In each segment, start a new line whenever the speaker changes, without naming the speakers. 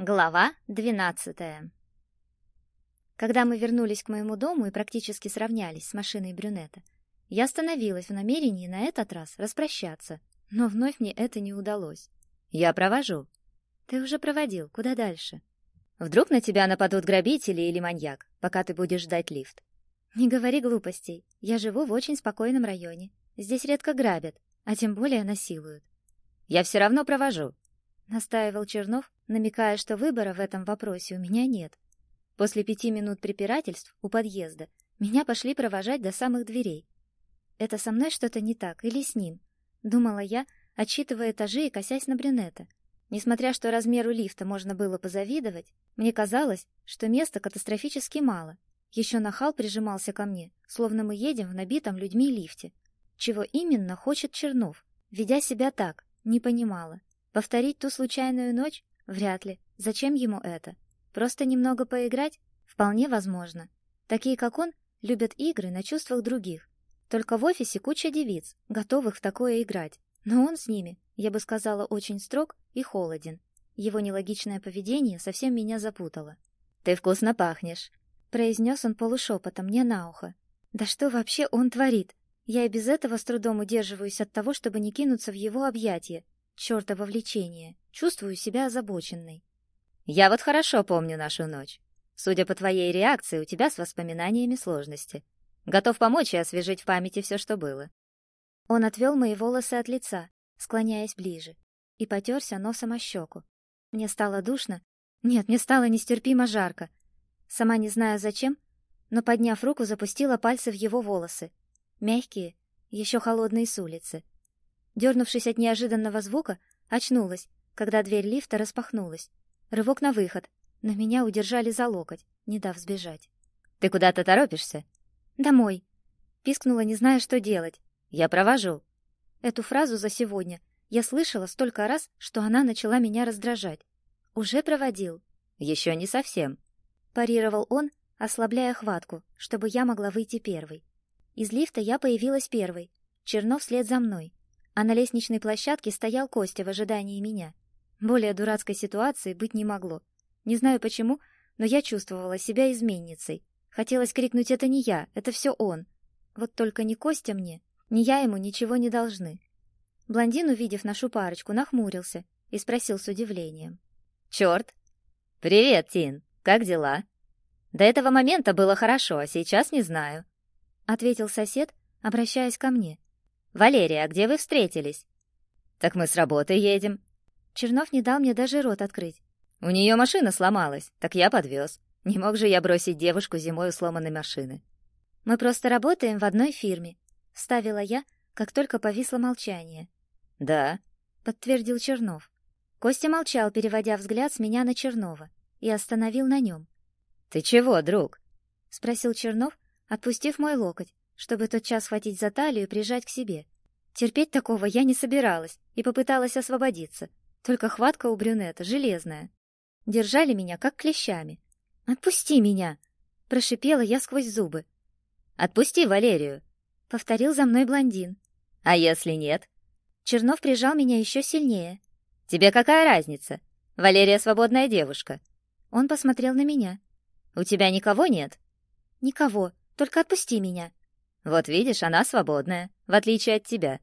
Глава 12. Когда мы вернулись к моему дому и практически сравнялись с машиной брюнета, я остановилась в намерении на этот раз распрощаться, но вновь мне это не удалось.
Я провожу.
Ты уже проводил, куда дальше?
Вдруг на тебя нападут грабители или маньяк, пока ты будешь ждать лифт.
Не говори глупостей. Я живу в очень спокойном районе. Здесь редко грабят, а тем более насилуют.
Я все равно провожу,
настаивал Чернов, намекая, что выбора в этом вопросе у меня нет. После пяти минут препирательств у подъезда меня пошли провожать до самых дверей. Это со мной что-то не так или с ним? Думала я, отсчитывая этажи и косясь на брюнета. Несмотря что размеру лифта можно было позавидовать, мне казалось, что места катастрофически мало. Еще нахал прижимался ко мне, словно мы едем в набитом людьми лифте. Чего именно хочет Чернов, ведя себя так, не понимала. Повторить ту случайную ночь? Вряд ли. Зачем ему это? Просто немного поиграть? Вполне возможно. Такие, как он, любят игры на чувствах других. Только в офисе куча девиц, готовых в такое играть. Но он с ними, я бы сказала, очень строг и холоден. Его нелогичное поведение совсем меня запутало.
«Ты вкусно пахнешь», —
произнес он полушепотом мне на ухо. «Да что вообще он творит? Я и без этого с трудом удерживаюсь от того, чтобы не кинуться в его объятия, чертово влечение. Чувствую себя озабоченной.
Я вот хорошо помню нашу ночь. Судя по твоей реакции, у тебя с воспоминаниями сложности. Готов помочь и освежить в памяти все, что было.
Он отвел мои волосы от лица, склоняясь ближе, и потерся носом о щеку. Мне стало душно. Нет, мне стало нестерпимо жарко. Сама не знаю зачем, но, подняв руку, запустила пальцы в его волосы. Мягкие, еще холодные с улицы. Дернувшись от неожиданного звука, очнулась, когда дверь лифта распахнулась. Рывок на выход, но меня удержали за локоть, не дав сбежать.
«Ты куда-то торопишься?»
«Домой», — пискнула, не зная, что делать.
«Я провожу».
Эту фразу за сегодня я слышала столько раз, что она начала меня раздражать. «Уже проводил?»
«Еще не совсем», —
парировал он, ослабляя хватку, чтобы я могла выйти первой. Из лифта я появилась первой, Чернов вслед за мной а на лестничной площадке стоял Костя в ожидании меня. Более дурацкой ситуации быть не могло. Не знаю почему, но я чувствовала себя изменницей. Хотелось крикнуть «это не я, это все он». Вот только ни Костя мне, ни я ему ничего не должны. Блондин, увидев нашу парочку, нахмурился и спросил с удивлением.
«Черт! Привет, Тин! Как дела?» «До этого момента было хорошо, а сейчас не знаю», — ответил сосед, обращаясь ко мне. «Валерия, а где вы встретились?» «Так мы с работы едем».
Чернов не дал мне даже рот открыть.
«У нее машина сломалась, так я подвез. Не мог же я бросить девушку зимой у сломанной машины».
«Мы просто работаем в одной фирме», — вставила я, как только повисло молчание.
«Да», —
подтвердил Чернов. Костя молчал, переводя взгляд с меня на Чернова, и остановил на нем.
«Ты чего, друг?»
— спросил Чернов, отпустив мой локоть, чтобы тотчас схватить за талию и прижать к себе. Терпеть такого я не собиралась и попыталась освободиться. Только хватка у брюнета железная. Держали меня как клещами. «Отпусти меня!» — прошипела я сквозь зубы.
«Отпусти Валерию!»
— повторил за мной блондин.
«А если нет?»
Чернов прижал меня еще сильнее.
«Тебе какая разница? Валерия свободная девушка».
Он посмотрел на меня.
«У тебя никого нет?»
«Никого, только отпусти меня».
Вот видишь, она свободная, в отличие от тебя.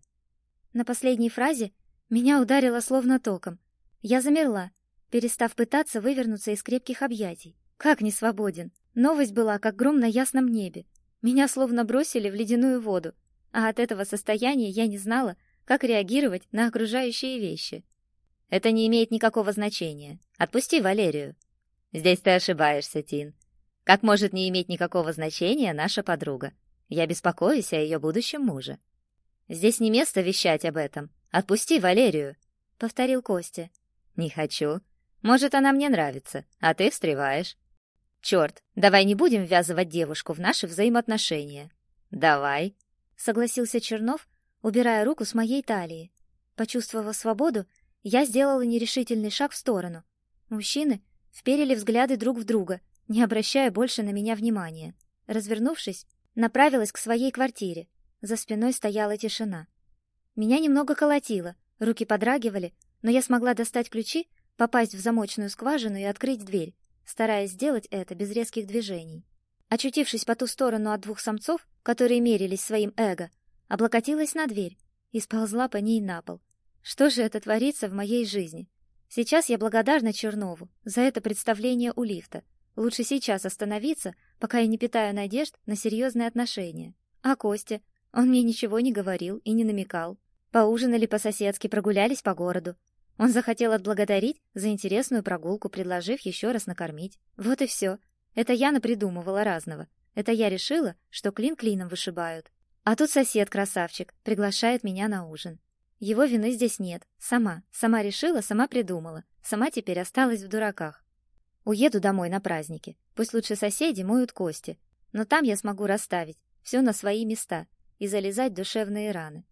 На последней фразе меня ударило словно током. Я замерла, перестав пытаться вывернуться из крепких объятий. Как не свободен? Новость была, как гром на ясном небе. Меня словно бросили в ледяную воду, а от этого состояния я не знала, как реагировать на окружающие вещи.
Это не имеет никакого значения. Отпусти Валерию. Здесь ты ошибаешься, Тин. Как может не иметь никакого значения наша подруга? Я беспокоюсь о ее будущем муже. Здесь не место вещать об этом. Отпусти Валерию, повторил Костя. Не хочу. Может, она мне нравится, а ты встреваешь. Черт, давай не будем ввязывать девушку в наши взаимоотношения. Давай, согласился Чернов, убирая руку с моей талии. Почувствовав свободу, я сделала нерешительный шаг в сторону. Мужчины вперили взгляды друг в друга, не обращая больше на меня внимания. Развернувшись, Направилась к своей квартире. За спиной стояла тишина. Меня немного колотило, руки подрагивали, но я смогла достать ключи,
попасть в замочную скважину и открыть дверь, стараясь сделать это без резких движений. Очутившись по ту сторону от двух самцов, которые мерились своим эго, облокотилась на дверь и сползла по ней на пол. Что же это творится в моей жизни? Сейчас я благодарна Чернову за это представление у лифта. Лучше сейчас остановиться, пока я не питаю надежд на серьезные отношения. А Костя? Он мне ничего не говорил и не намекал. Поужинали по-соседски, прогулялись по городу. Он захотел отблагодарить за интересную прогулку, предложив еще раз накормить. Вот и все. Это я напридумывала разного. Это я решила, что клин клином вышибают. А тут сосед, красавчик, приглашает меня на ужин. Его вины здесь нет. Сама. Сама решила, сама придумала. Сама теперь осталась в дураках. Уеду домой на праздники. Пусть лучше соседи моют кости. Но там я смогу расставить все на свои места и залезать душевные раны.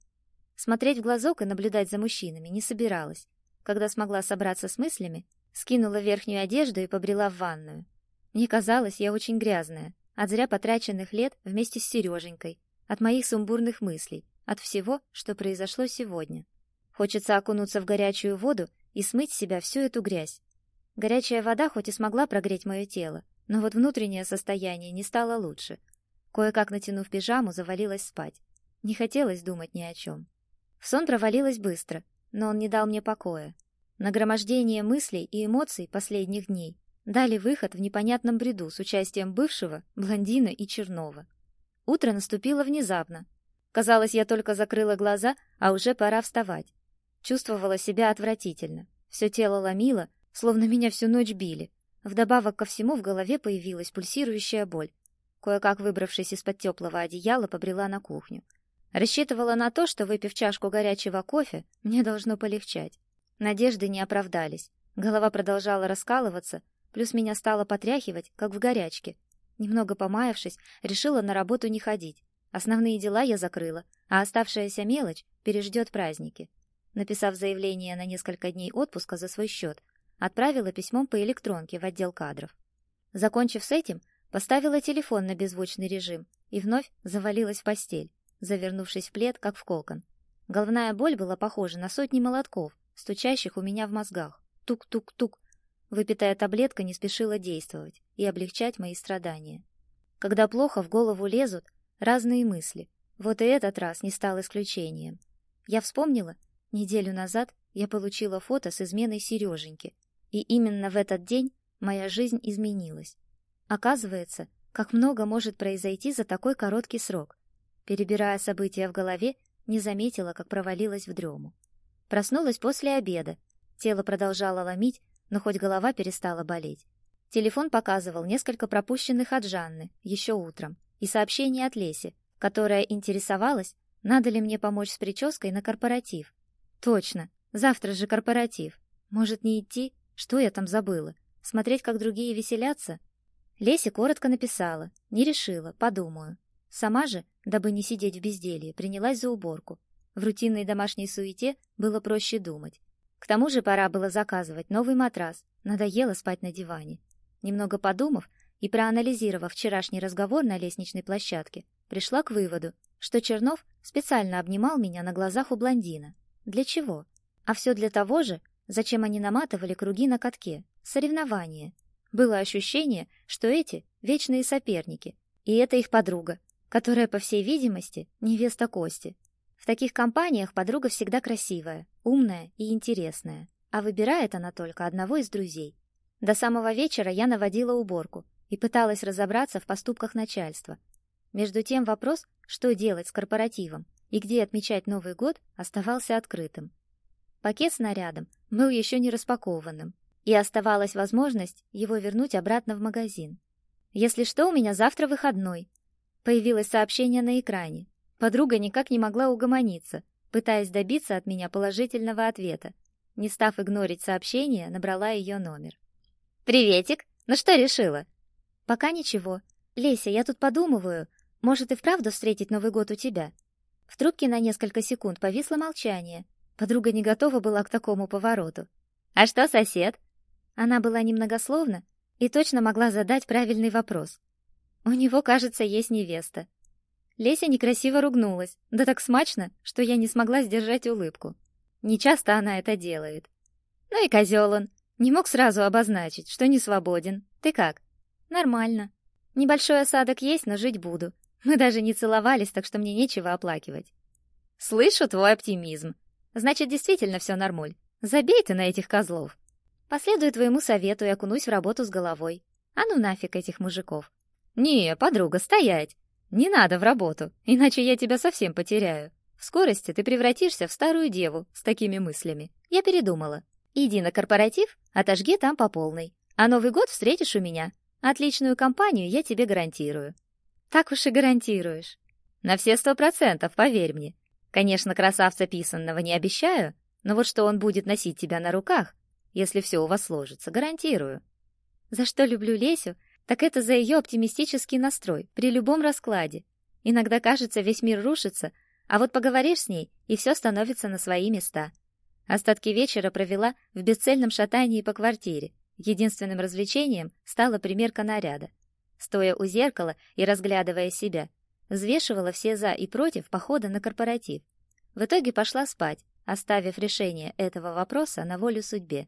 Смотреть в глазок и наблюдать за мужчинами не собиралась. Когда смогла собраться с мыслями, скинула верхнюю одежду и побрела в ванную. Мне казалось, я очень грязная, от зря потраченных лет вместе с Сереженькой, от моих сумбурных мыслей, от всего, что произошло сегодня. Хочется окунуться в горячую воду и смыть с себя всю эту грязь. Горячая вода хоть и смогла прогреть мое тело, но вот внутреннее состояние не стало лучше. Кое-как натянув пижаму, завалилась спать. Не хотелось думать ни о чем. В сон провалилась быстро, но он не дал мне покоя. Нагромождение мыслей и эмоций последних дней дали выход в непонятном бреду с участием бывшего, блондина и Чернова. Утро наступило внезапно. Казалось, я только закрыла глаза, а уже пора вставать. Чувствовала себя отвратительно. Все тело ломило, словно меня всю ночь били. Вдобавок ко всему в голове появилась пульсирующая боль. Кое-как выбравшись из-под теплого одеяла, побрела на кухню. Рассчитывала на то, что, выпив чашку горячего кофе, мне должно полегчать. Надежды не оправдались. Голова продолжала раскалываться, плюс меня стало потряхивать, как в горячке. Немного помаявшись, решила на работу не ходить. Основные дела я закрыла, а оставшаяся мелочь переждет праздники. Написав заявление на несколько дней отпуска за свой счет, отправила письмом по электронке в отдел кадров. Закончив с этим, поставила телефон на беззвучный режим и вновь завалилась в постель завернувшись в плед, как в кокон. Головная боль была похожа на сотни молотков, стучащих у меня в мозгах. Тук-тук-тук. Выпитая таблетка не спешила действовать и облегчать мои страдания. Когда плохо, в голову лезут разные мысли. Вот и этот раз не стал исключением. Я вспомнила, неделю назад я получила фото с изменой Сереженьки, и именно в этот день моя жизнь изменилась. Оказывается, как много может произойти за такой короткий срок. Перебирая события в голове, не заметила, как провалилась в дрему. Проснулась после обеда. Тело продолжало ломить, но хоть голова перестала болеть. Телефон показывал несколько пропущенных от Жанны еще утром и сообщение от Леси, которая интересовалась, надо ли мне помочь с прической на корпоратив. Точно, завтра же корпоратив. Может, не идти? Что я там забыла? Смотреть, как другие веселятся? Леся коротко написала: "Не решила, подумаю". Сама же, дабы не сидеть в безделье, принялась за уборку. В рутинной домашней суете было проще думать. К тому же пора было заказывать новый матрас. Надоело спать на диване. Немного подумав и проанализировав вчерашний разговор на лестничной площадке, пришла к выводу, что Чернов специально обнимал меня на глазах у блондина. Для чего? А все для того же, зачем они наматывали круги на катке. Соревнования. Было ощущение, что эти вечные соперники, и это их подруга, которая, по всей видимости, невеста Кости. В таких компаниях подруга всегда красивая, умная и интересная, а выбирает она только одного из друзей. До самого вечера я наводила уборку и пыталась разобраться в поступках начальства. Между тем вопрос, что делать с корпоративом и где отмечать Новый год, оставался открытым. Пакет с нарядом был еще не распакованным, и оставалась возможность его вернуть обратно в магазин. Если что, у меня завтра выходной, Появилось сообщение на экране. Подруга никак не могла угомониться, пытаясь добиться от меня положительного ответа. Не став игнорить сообщение, набрала ее номер. «Приветик! Ну что решила?» «Пока ничего. Леся, я тут подумываю, может и вправду встретить Новый год у тебя?» В трубке на несколько секунд повисло молчание. Подруга не готова была к такому повороту. «А что сосед?» Она была немногословна и точно могла задать правильный вопрос. У него, кажется, есть невеста. Леся некрасиво ругнулась, да так смачно, что я не смогла сдержать улыбку. Не часто она это делает. Ну и козел он. Не мог сразу обозначить, что не свободен. Ты как? Нормально. Небольшой осадок есть, но жить буду. Мы даже не целовались, так что мне нечего оплакивать.
Слышу твой оптимизм. Значит, действительно все нормуль. Забей ты на этих козлов.
Последую твоему совету и окунусь в работу с головой. А ну нафиг этих мужиков.
Не, подруга, стоять. Не надо в работу, иначе я тебя совсем потеряю. В скорости ты превратишься в старую деву с такими мыслями.
Я передумала. Иди на корпоратив, отожги там по полной. А Новый год встретишь у меня. Отличную компанию я тебе гарантирую.
Так уж и гарантируешь. На все сто процентов, поверь мне. Конечно, красавца писанного не обещаю, но вот что он будет носить тебя на руках, если все у вас сложится, гарантирую.
За что люблю Лесю, так это за ее оптимистический настрой при любом раскладе. Иногда кажется, весь мир рушится, а вот поговоришь с ней, и все становится на свои места. Остатки вечера провела в бесцельном шатании по квартире. Единственным развлечением стала примерка наряда. Стоя у зеркала и разглядывая себя, взвешивала все «за» и «против» похода на корпоратив. В итоге пошла спать, оставив решение этого вопроса на волю судьбе.